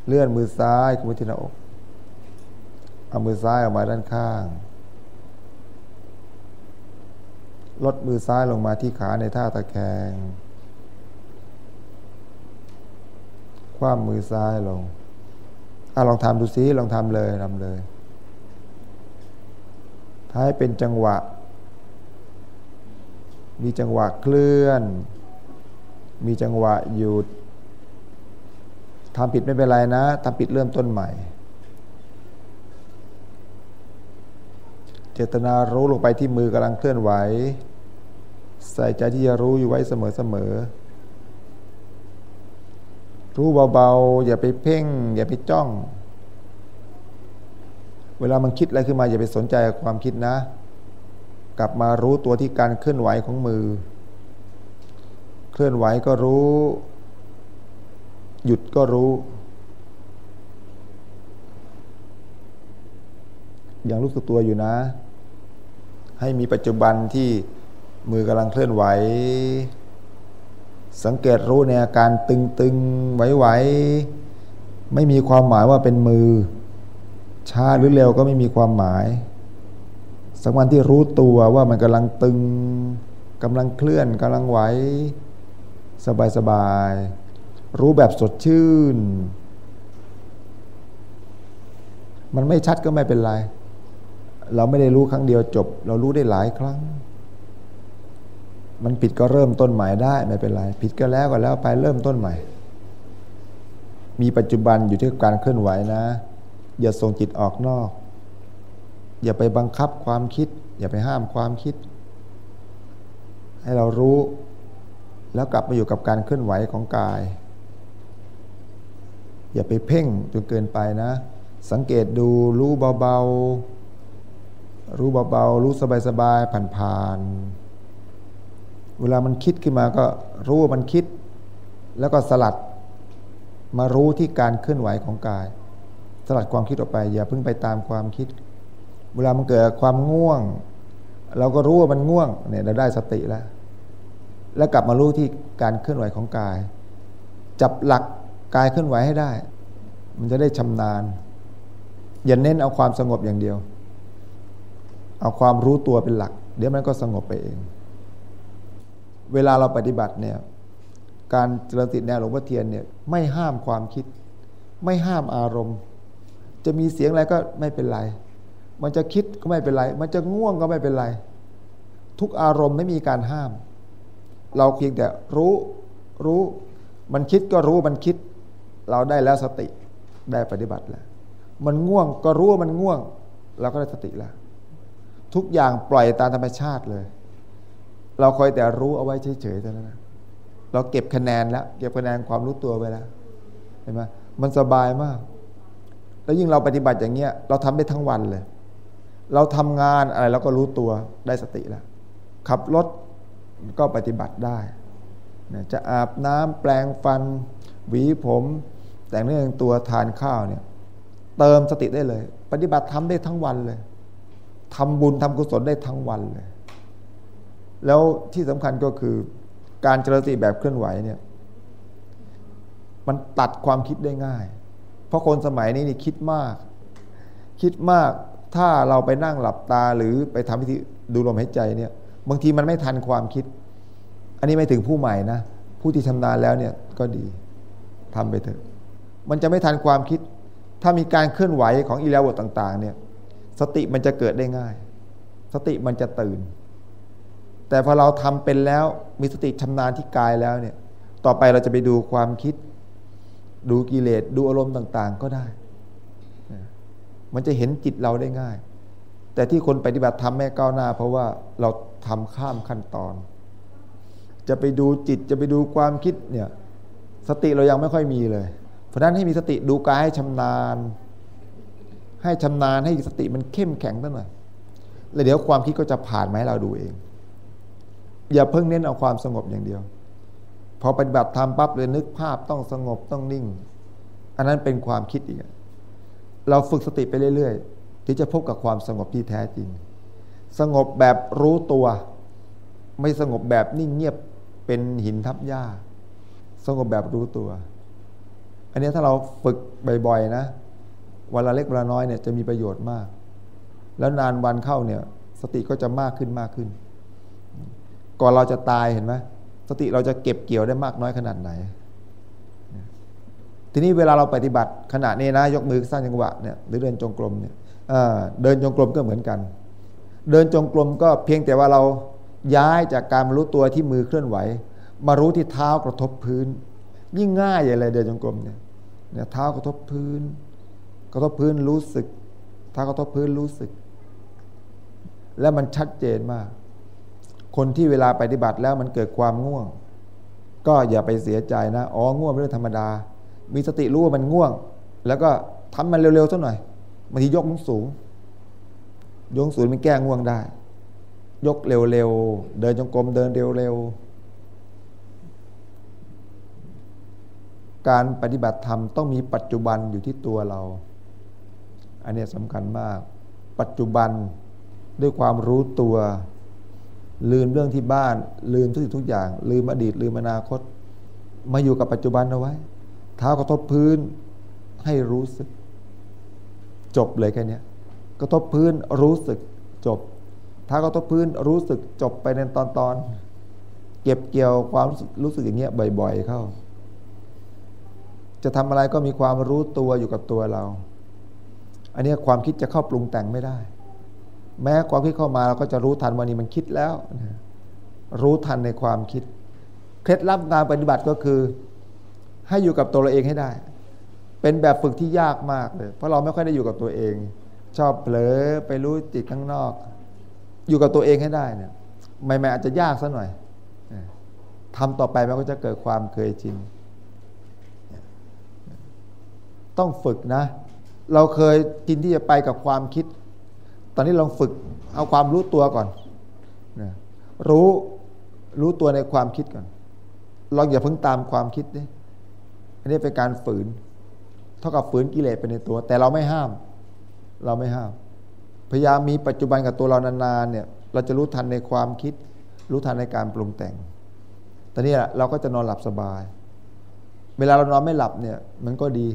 เลื่อนมือซ้ายขึ้นมาที่หน้าอก เอามือซ้ายออกมาด้านข้าง ลดมือซ้ายลงมาที่ขาในท่าตะแคง คว่ำมือซ้ายลงอาลองทำดูซิลองทำเลยทำเลยถ้าให้เป็นจังหวะ มีจังหวะเคลื่อน มีจังหวะหยุดทำผิดไม่เป็นไรนะทำผิดเริ่มต้นใหม่ เจตนารู้ลงไปที่มือกำลังเคลื่อนไหว ใส่ใจที่จะรู้อยู่ไว้เสมอๆรู้เบาๆ อย่าไปเพ่ง อย่าไปจ้อง เวลามันคิดอะไรขึ้นมาอย่าไปสนใจความคิดนะ กลับมารู้ตัวที่การเคลื่อนไหวของมือ เคลื่อนไหวก็รู้ หยุดก็รู้ อยังรู้สึกตัวอยู่นะ ให้มีปัจจุบันที่ มือกำลังเคลื่อนไหว สังเกตรู้ในอาการตึงๆไหวๆไม่มีความหมายว่าเป็นมือ ช้าหรือเร็วก็ไม่มีความหมาย สักวันที่รู้ตัวว่ามันกำลังตึงกำลังเคลื่อนกำลังไหว สบายสบายรู้แบบสดชื่น มันไม่ชัดก็ไม่เป็นไรเราไม่ได้รู้ครั้งเดียวจบ เรารู้ได้หลายครั้ง มันผิดก็เริ่มต้นใหม่ได้ไม่เป็นไร ผิดก็แล้วก็แล้วไปเริ่มต้นใหม่ มีปัจจุบันอยู่ที่การเคลื่อนไหวนะ อย่าส่งจิตออกนอก อย่าไปบังคับความคิด อย่าไปห้ามความคิด ให้เรารู้ แล้วกลับมาอยู่กับการเคลื่อนไหวของกาย อย่าไปเพ่งจนเกินไปนะ สังเกตดูรู้เบาๆรู้เบาๆรู้สบายๆผ่านๆ เวลามันคิดขึ้นมาก็รู้ว่ามันคิด แล้วก็สลัดมารู้ที่การเคลื่อนไหวของกาย สลัดความคิดออกไป อย่าเพิ่งไปตามความคิด เวลามันเกิดความง่วง เราก็รู้ว่ามันง่วงเนี่ยเราได้สติแล้ว แล้วกลับมารู้ที่การเคลื่อนไหวของกาย จับหลักกายเคลื่อนไหวให้ได้ มันจะได้ชำนาญ อย่าเน้นเอาความสงบอย่างเดียว เอาความรู้ตัวเป็นหลัก เดี๋ยวมันก็สงบไปเอง เวลาเราปฏิบัติเนี่ยการเจริญติดแนวหลวงพ่อเทียนเนี่ยไม่ห้ามความคิด ไม่ห้ามอารมณ์ จะมีเสียงอะไรก็ไม่เป็นไร มันจะคิดก็ไม่เป็นไร มันจะง่วงก็ไม่เป็นไร ทุกอารมณ์ไม่มีการห้าม เราเพียงแต่รู้รู้มันคิดก็รู้มันคิด เราได้แล้วสติได้ปฏิบัติแล้ว มันง่วงก็รู้ว่ามันง่วง เราก็ได้สติแล้ว ทุกอย่างปล่อยตามธรรมชาติเลย เราคอยแต่รู้เอาไว้เฉยๆเท่านั้นเราเก็บคะแนนแล้ว เก็บคะแนนความรู้ตัวไว้แล้วเห็นไหมมันสบายมาก แล้วยิ่งเราปฏิบัติอย่างเงี้ย เราทำได้ทั้งวันเลย เราทำงานอะไรเราก็รู้ตัวได้สติแล้วขับรถก็ปฏิบัติได้จะอาบน้ำแปลงฟัน หวีผม แต่งเรื่องตัวทานข้าวเนี่ย เติมสติได้เลย ปฏิบัติทำได้ทั้งวันเลยทำบุญทำกุศลได้ทั้งวันเลย แล้วที่สำคัญก็คือการเจริญสติแบบเคลื่อนไหวเนี่ยมันตัดความคิดได้ง่าย เพราะคนสมัยนี้นี่คิดมาก คิดมากถ้าเราไปนั่งหลับตาหรือไปทำพิธีดูลมหายใจเนี่ยบางทีมันไม่ทันความคิด อันนี้ไม่ถึงผู้ใหม่นะ ผู้ที่ชำนาญแล้วเนี่ยก็ดีทำไปเถอะ มันจะไม่ทันความคิด ถ้ามีการเคลื่อนไหวของอิเลวบทต่าง ๆ เนี่ยสติมันจะเกิดได้ง่าย สติมันจะตื่น แต่พอเราทำเป็นแล้วมีสติชำนาญที่กายแล้วเนี่ย ต่อไปเราจะไปดูความคิด ดูกิเลสดูอารมณ์ต่าง ๆ ก็ได้ มันจะเห็นจิตเราได้ง่าย แต่ที่คนปฏิบัติทำแม่ก้าวหน้า เพราะว่าเราทำข้ามขั้นตอน จะไปดูจิตจะไปดูความคิดเนี่ยสติเรายังไม่ค่อยมีเลย เพราะนั้นให้มีสติดูกายให้ชำนาญ ให้ชำนาญให้สติมันเข้มแข็งตั้งหน่อยแล้วเดี๋ยวความคิดก็จะผ่านมาให้เราดูเอง อย่าเพิ่งเน้นเอาความสงบอย่างเดียว พอปฏิบัติทำปั๊บเลยนึกภาพต้องสงบต้องนิ่ง อันนั้นเป็นความคิดอีก เราฝึกสติไปเรื่อยๆที่จะพบกับความสงบที่แท้จริง สงบแบบรู้ตัว ไม่สงบแบบนิ่งเงียบเป็นหินทับหญ้า สงบแบบรู้ตัว อันนี้ถ้าเราฝึกบ่อยๆนะวันละเล็กวันละน้อยเนี่ยจะมีประโยชน์มาก แล้วนานวันเข้าเนี่ย สติก็จะมากขึ้นมากขึ้น ก่อนเราจะตายเห็นไหมสติเราจะเก็บเกี่ยวได้มากน้อยขนาดไหน ทีนี้เวลาเราปฏิบัติขณะนี้นะยกมือสร้างจังหวะเนี่ยหรือเดินจงกรมเนี่ยเดินจงกรมก็เหมือนกัน เดินจงกรมก็เพียงแต่ว่าเราย้ายจากการรู้ตัวที่มือเคลื่อนไหว มารู้ที่เท้ากระทบพื้น ยิ่งง่ายอย่างไรเดินจงกรมเนี่ยเนี่ยเท้ากระทบพื้น กระทบพื้นรู้สึก เท้ากระทบพื้นรู้สึก แล้วมันชัดเจนมาก คนที่เวลาปฏิบัติแล้วมันเกิดความง่วง ก็อย่าไปเสียใจนะ อ๋อ ง่วงเป็นเรื่องธรรมดา มีสติรู้ว่ามันง่วง แล้วก็ทำมันเร็วๆสักหน่อยบางทียกสูง ยกสูงมันแก้ง่วงได้ ยกเร็วๆ เดินจงกรมเดินเร็วๆ การปฏิบัติธรรมต้องมีปัจจุบันอยู่ที่ตัวเรา อันนี้สำคัญมาก ปัจจุบันด้วยความรู้ตัว ลืมเรื่องที่บ้าน ลืมทุกสิ่งทุกอย่าง ลืมอดีต ลืมอนาคต มาอยู่กับปัจจุบันเอาไว้ เท้ากระทบพื้นให้รู้สึก จบเลยแค่นี้กระทบพื้นรู้สึกจบเท้ากระทบพื้นรู้สึกจบไปในตอนตอนเก็บเกี่ยวความรู้สึกอย่างเงี้ยบ่อย ๆ เข้า จะทำอะไรก็มีความรู้ตัวอยู่กับตัวเรา อันนี้ความคิดจะเข้าปรุงแต่งไม่ได้ แม้ความคิดเข้ามาเราก็จะรู้ทันวันนี้มันคิดแล้วรู้ทันในความคิด เคล็ดลับงานปฏิบัติก็คือ ให้อยู่กับตัวเราเองให้ได้ เป็นแบบฝึกที่ยากมากเลย เพราะเราไม่ค่อยได้อยู่กับตัวเอง ชอบเผลอไปรู้จิตข้างนอก อยู่กับตัวเองให้ได้เนี่ยไม่แม้อาจจะยากซะหน่อยทำต่อไปมันก็จะเกิดความเคยชินต้องฝึกนะ เราเคยจินที่จะไปกับความคิด ตอนนี้ลองฝึกเอาความรู้ตัวก่อนนะรู้รู้ตัวในความคิดก่อนลองอย่าเพิ่งตามความคิดนี่อันนี้เป็นการฝืน เท่ากับฝืนกิเลสไปในตัว แต่เราไม่ห้าม เราไม่ห้าม พยายามมีปัจจุบันกับตัวเรานานๆเนี่ย เราจะรู้ทันในความคิด รู้ทันในการปรุงแต่งตอนนี้เราก็จะนอนหลับสบาย เวลาเรานอนไม่หลับเนี่ย มันก็ดี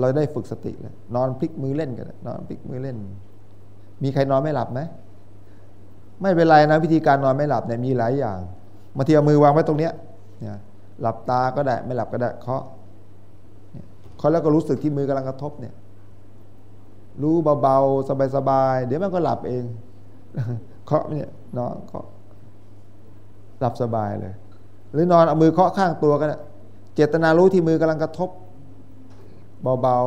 เราได้ฝึกสติเลยนอนพลิกมือเล่นกันนอนพลิกมือเล่น มีใครนอนไม่หลับไหมไม่เป็นไรนะวิธีการนอนไม่หลับเนี่ยมีหลายอย่างบางทีเอามือวางไว้ตรงเนี้ยเนี่ยหลับตาก็ได้ไม่หลับก็ได้เคาะเคาะแล้วก็รู้สึกที่มือกำลังกระทบเนี่ย รู้เบาๆสบายๆเดี๋ยวมันก็หลับเองเคาะเนี่ยนอนเคาะหลับสบายเลย หรือนอนเอามือเคาะข้างตัวก็ได้เจตนารู้ที่มือกำลังกระทบ เบา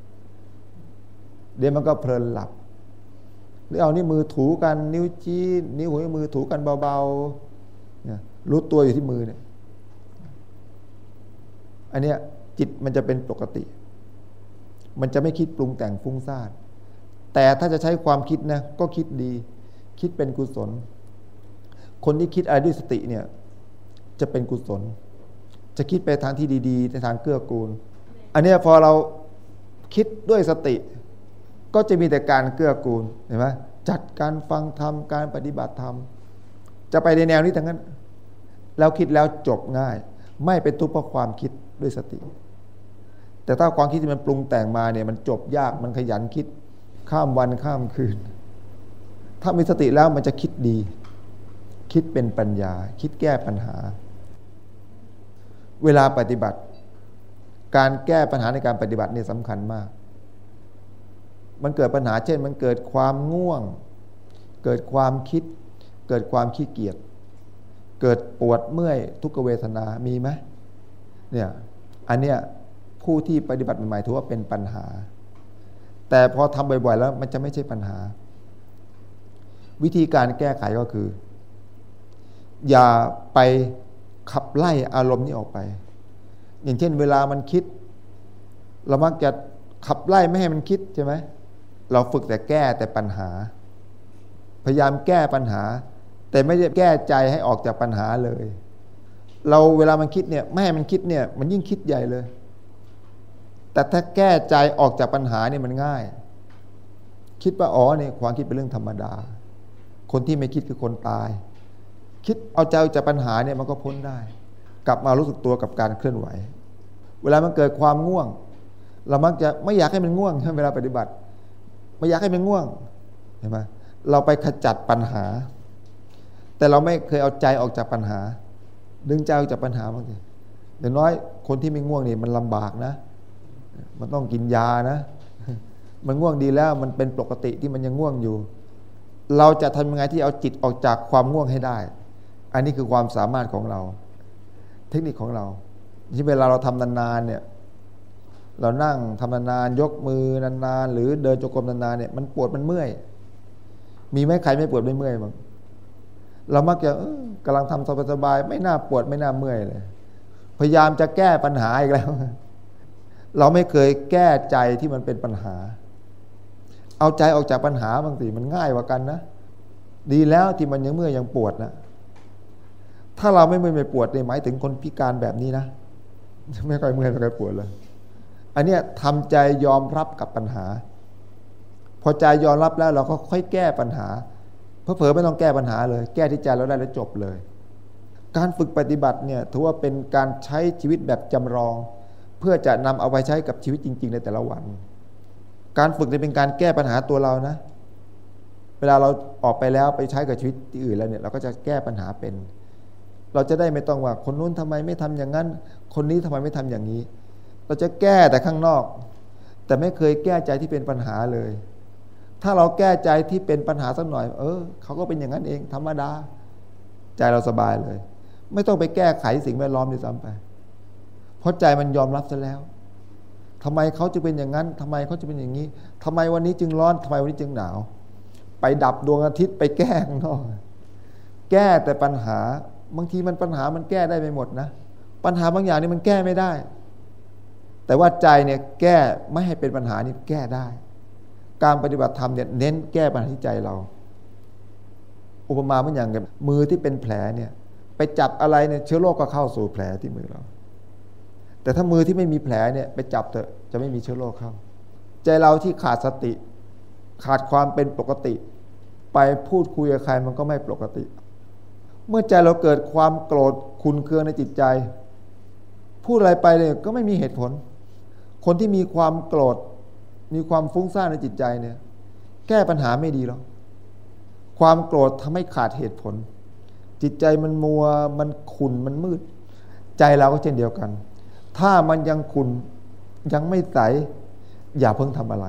ๆเดี๋ยวมันก็เพลินหลับ หรือเอานิ้วมือถูกัน นิ้วชี้ นิ้วหัวมือถูกันเบาๆรู้ตัวอยู่ที่มือเนี่ยอันเนี้ยจิตมันจะเป็นปกติ มันจะไม่คิดปรุงแต่งฟุ้งซ่านแต่ถ้าจะใช้ความคิดนะก็คิดดี คิดเป็นกุศล คนที่คิดอะไรด้วยสติเนี่ยจะเป็นกุศล จะคิดไปทางที่ดี ๆ ในทางเกื้อกูล อันนี้พอเราคิดด้วยสติ ก็จะมีแต่การเกื้อกูลเห็นไหมจัดการฟังธรรมการปฏิบัติธรรม จะไปในแนวนี้ทั้งนั้น แล้วคิดแล้วจบง่าย ไม่เป็นทุกข์เพราะความคิดด้วยสติ แต่ถ้าความคิดที่มันปรุงแต่งมาเนี่ยมันจบยากมันขยันคิดข้ามวันข้ามคืน ถ้ามีสติแล้วมันจะคิดดี คิดเป็นปัญญา คิดแก้ปัญหา เวลาปฏิบัติ การแก้ปัญหาในการปฏิบัติเนี่ยสำคัญมาก มันเกิดปัญหาเช่น มันเกิดความง่วง เกิดความคิด เกิดความขี้เกียจเกิดปวดเมื่อยทุกเวทนา มีไหมเนี่ยอันเนี้ยผู้ที่ปฏิบัติใหม่ๆถือว่าเป็นปัญหา แต่พอทำบ่อยๆ แล้วมันจะไม่ใช่ปัญหา วิธีการแก้ไขก็คือ อย่าไปขับไล่อารมณ์นี้ออกไป อย่างเช่น เวลามันคิด เรามักจะขับไล่ไม่ให้มันคิดใช่ไหม เราฝึกแต่แก้แต่ปัญหา พยายามแก้ปัญหา แต่ไม่ได้แก้ใจให้ออกจากปัญหาเลย เราเวลามันคิดเนี่ยไม่ให้มันคิดเนี่ยมันยิ่งคิดใหญ่เลย แต่ถ้าแก้ใจออกจากปัญหาเนี่ยมันง่าย คิดว่าอ๋อเนี่ยความคิดเป็นเรื่องธรรมดา คนที่ไม่คิดคือคนตาย คิดเอาใจออกจากปัญหาเนี่ยมันก็พ้นได้ กลับมารู้สึกตัวกับการเคลื่อนไหว เวลามันเกิดความง่วง เรามักจะไม่อยากให้มันง่วงเวลาปฏิบัติ ไม่อยากให้มันง่วงเห็นไหมเราไปขจัดปัญหา แต่เราไม่เคยเอาใจออกจากปัญหา ดึงใจออกจากปัญหาบางทีอย่างน้อยคนที่ไม่ง่วงนี่มันลำบากนะ มันต้องกินยานะ มันง่วงดีแล้วมันเป็นปกติที่มันยังง่วงอยู่ เราจะทำยังไงที่เอาจิตออกจากความง่วงให้ได้ อันนี้คือความสามารถของเรา เทคนิคของเราที่เวลาเราทำนานๆเนี่ย เรานั่งทำนานๆยกมือนานๆหรือเดินจงกรมนานๆเนี่ยมันปวดมันเมื่อย มีไหมใครไม่ปวดไม่เมื่อยบ้างเรามักจะกำลังทำสบายๆไม่น่าปวดไม่น่าเมื่อยเลยพยายามจะแก้ปัญหาอีกแล้ว เราไม่เคยแก้ใจที่มันเป็นปัญหา เอาใจออกจากปัญหาบางทีมันง่ายกว่ากันนะ ดีแล้วที่มันยังเมื่อยยังปวดนะถ้าเราไม่เมื่อยไม่ปวดเนี่ยหมายถึงคนพิการแบบนี้นะ ไม่ค่อยเมื่อยไม่ค่อยปวดเลย อันเนี้ยทำใจยอมรับกับปัญหา พอใจยอมรับแล้วเราก็ค่อยแก้ปัญหาเพอเผลอไม่ต้องแก้ปัญหาเลย แก้ที่ใจเราได้แล้วจบเลย การฝึกปฏิบัติเนี่ยถือว่าเป็นการใช้ชีวิตแบบจำลอง เพื่อจะนำเอาไปใช้กับชีวิตจริง ๆ ในแต่ละวัน การฝึกจะเป็นการแก้ปัญหาตัวเรานะ เวลาเราออกไปแล้วไปใช้กับชีวิตที่อื่นแล้วเนี่ยเราก็จะแก้ปัญหาเป็น เราจะได้ไม่ต้องว่าคนนู้นทำไมไม่ทำอย่างนั้น คนนี้ทำไมไม่ทำอย่างนี้ เราจะแก้แต่ข้างนอก แต่ไม่เคยแก้ใจที่เป็นปัญหาเลย ถ้าเราแก้ใจที่เป็นปัญหาสักหน่อย เออเขาก็เป็นอย่างนั้นเอง ธรรมดา ใจเราสบายเลย ไม่ต้องไปแก้ไขสิ่งแวดล้อมด้วยซ้ำไป เพราะใจมันยอมรับซะแล้วทำไมเขาจะเป็นอย่างนั้นทำไมเขาจะเป็นอย่างนี้ทำไมวันนี้จึงร้อนทำไมวันนี้จึงหนาว ไปดับดวงอาทิตย์ไปแก้ข้างนอก แก้แต่ปัญหา บางทีมันปัญหามันแก้ได้ไม่หมดนะ ปัญหาบางอย่างนี่มันแก้ไม่ได้ แต่ว่าใจเนี่ยแก้ไม่ให้เป็นปัญหานี่แก้ได้ การปฏิบัติธรรมเนี่ยเน้นแก้ปัญหาที่ใจเรา อุปมาเหมือนอย่างกับมือที่เป็นแผลเนี่ย ไปจับอะไรเนี่ยเชื้อโรคก็เข้าสู่แผลที่มือเรา แต่ถ้ามือที่ไม่มีแผลเนี่ยไปจับเถอะจะไม่มีเชื้อโรคเข้า ใจเราที่ขาดสติ ขาดความเป็นปกติ ไปพูดคุยกับใครมันก็ไม่ปกติ เมื่อใจเราเกิดความโกรธคุนเคืองในจิตใจพูดอะไรไปเลยก็ไม่มีเหตุผล คนที่มีความโกรธ มีความฟุ้งซ่านในจิตใจเนี่ย แก้ปัญหาไม่ดีหรอกความโกรธทำให้ขาดเหตุผล จิตใจมันมัวมันขุนมันมืด ใจเราก็เช่นเดียวกัน ถ้ามันยังขุนยังไม่ใส อย่าเพิ่งทำอะไร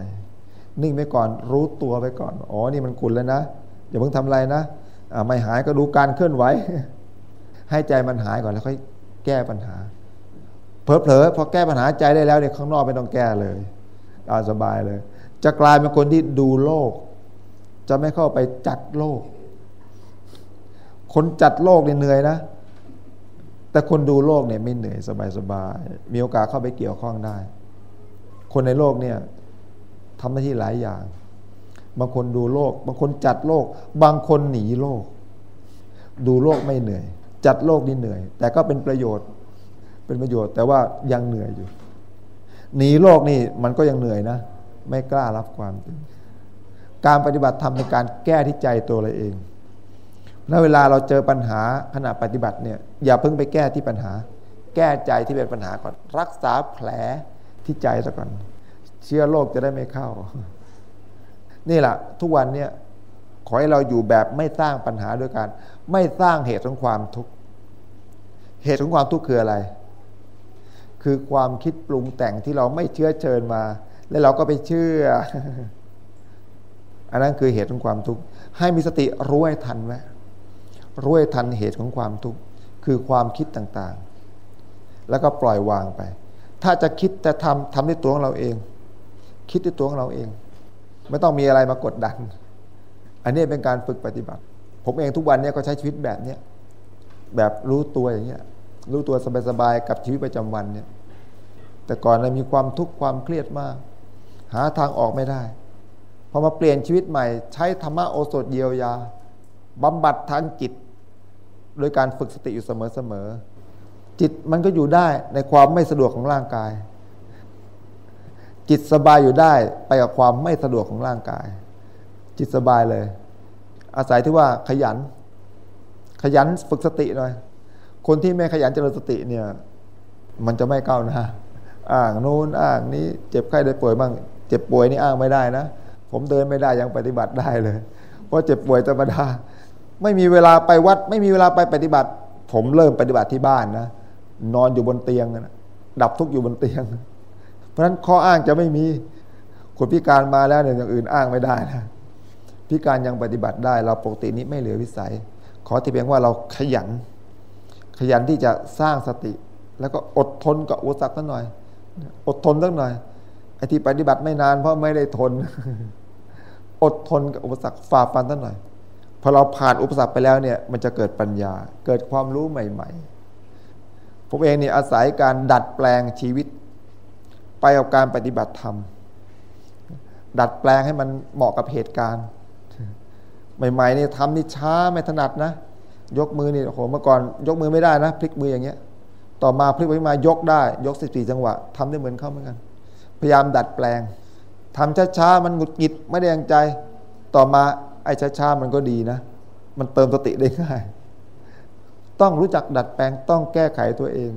นิ่งไปก่อนรู้ตัวไปก่อน อ๋อนี่มันขุนแล้วนะอย่าเพิ่งทำอะไรนะไม่หายก็ดูการเคลื่อนไหวให้ใจมันหายก่อนแล้วค่อยแก้ปัญหา เผลอๆพอแก้ปัญหาใจได้แล้วเนี่ยข้างนอกไม่ต้องแก้เลยเอาสบายเลย จะกลายเป็นคนที่ดูโลก จะไม่เข้าไปจัดโลก คนจัดโลกเนี่ยเหนื่อยนะ แต่คนดูโลกเนี่ยไม่เหนื่อยสบายๆมีโอกาสเข้าไปเกี่ยวข้องได้ คนในโลกเนี่ยทำหน้าที่หลายอย่าง บางคนดูโลก บางคนจัดโลก บางคนหนีโลก ดูโลกไม่เหนื่อย จัดโลกนี่เหนื่อย แต่ก็เป็นประโยชน์ เป็นประโยชน์ แต่ว่ายังเหนื่อยอยู่หนีโลกนี่มันก็ยังเหนื่อยนะ ไม่กล้ารับความจริงการปฏิบัติธรรมในการแก้ที่ใจตัวเราเองณเวลาเราเจอปัญหาขณะปฏิบัติเนี่ยอย่าเพิ่งไปแก้ที่ปัญหา แก้ใจที่เป็นปัญหาก่อน รักษาแผลที่ใจซะก่อน เชื้อโรคจะได้ไม่เข้า นี่แหละทุกวันเนี่ยขอให้เราอยู่แบบไม่สร้างปัญหาด้วยกันไม่สร้างเหตุของความทุกข์เหตุของความทุกข์คืออะไร คือความคิดปรุงแต่งที่เราไม่เชื่อเชิญมา แล้วเราก็ไปเชื่อ อันนั้นคือเหตุของความทุกข์ให้มีสติรู้ให้ทันไว้รู้ให้ทันเหตุของความทุกข์คือความคิดต่างๆ แล้วก็ปล่อยวางไป ถ้าจะคิดจะทำทำด้วยตัวของเราเอง คิดด้วยตัวของเราเอง ไม่ต้องมีอะไรมากดดัน อันนี้เป็นการฝึกปฏิบัติ ผมเองทุกวันนี้ก็ใช้ชีวิตแบบเนี้ยแบบรู้ตัวอย่างเงี้ยรู้ตัวสบายๆกับชีวิตประจำวันเนี่ย แต่ก่อนเรามีความทุกข์ความเครียดมาก หาทางออกไม่ได้พอมาเปลี่ยนชีวิตใหม่ ใช้ธรรมะโอสถเยียวยาบำบัดทางจิต โดยการฝึกสติอยู่เสมอๆจิตมันก็อยู่ได้ในความไม่สะดวกของร่างกาย จิตสบายอยู่ได้ไปกับความไม่สะดวกของร่างกาย จิตสบายเลย อาศัยที่ว่าขยัน ขยันฝึกสติหน่อย คนที่ไม่ขยันเจริญสติเนี่ย มันจะไม่ก้าวหน้า อ้างโน้นอ้างนี้ เจ็บไข้ได้ป่วยบ้าง เจ็บป่วยนี่อ้างไม่ได้นะ ผมเดินไม่ได้ยังปฏิบัติได้เลย เพราะเจ็บป่วยธรรมดา ไม่มีเวลาไปวัด ไม่มีเวลาไปปฏิบัติ ผมเริ่มปฏิบัติที่บ้านนะ นอนอยู่บนเตียงนะดับทุกอยู่บนเตียง เพราะฉะนั้นข้ออ้างจะไม่มี คนพิการมาแล้วเนี่ยอย่างอื่นอ้างไม่ได้นะพิการยังปฏิบัติได้ เราปกตินี้ไม่เหลือวิสัย ขอที่เพียงว่าเราขยัน ขยันที่จะสร้างสติ แล้วก็อดทนกับอุปสรรคหน่อย อดทนสักหน่อยไอ้ที่ปฏิบัติไม่นานเพราะไม่ได้ทน อดทนกับอุปสรรคฝ่าฟันตั้งหน่อยพอเราผ่านอุปสรรคไปแล้วเนี่ยมันจะเกิดปัญญา เกิดความรู้ใหม่ ๆ ผมเองเนี่ยอาศัยการดัดแปลงชีวิต ไปกับการปฏิบัติธรรม ดัดแปลงให้มันเหมาะกับเหตุการณ์ ใหม่ๆนี่ทำนี่ช้าไม่ถนัดนะ ยกมือนี่โอ้โหเมื่อก่อน ยกมือไม่ได้นะพลิกมืออย่างเงี้ย ต่อมาพลิกไปมายกได้ยกสิบสี่จังหวะทำได้เหมือนเขาเหมือนกัน พยายามดัดแปลงทำช้าๆมันหงุดหงิดไม่ได้ยังใจ ต่อมาไอ้ช้าๆมันก็ดีนะ มันเติมสติได้ง่าย ต้องรู้จักดัดแปลงต้องแก้ไขตัวเอง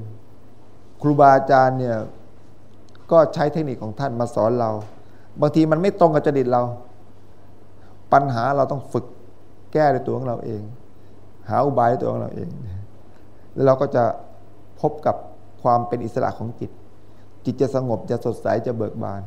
ครูบาอาจารย์เนี่ยก็ใช้เทคนิคของท่านมาสอนเรา บางทีมันไม่ตรงกับจริตเรา ปัญหาเราต้องฝึกแก้ด้วยตัวของเราเอง หาอุบายด้วยตัวของเราเอง แล้วเราก็จะ พบกับความเป็นอิสระของจิต จิตจะสงบจะสดใสจะเบิกบาน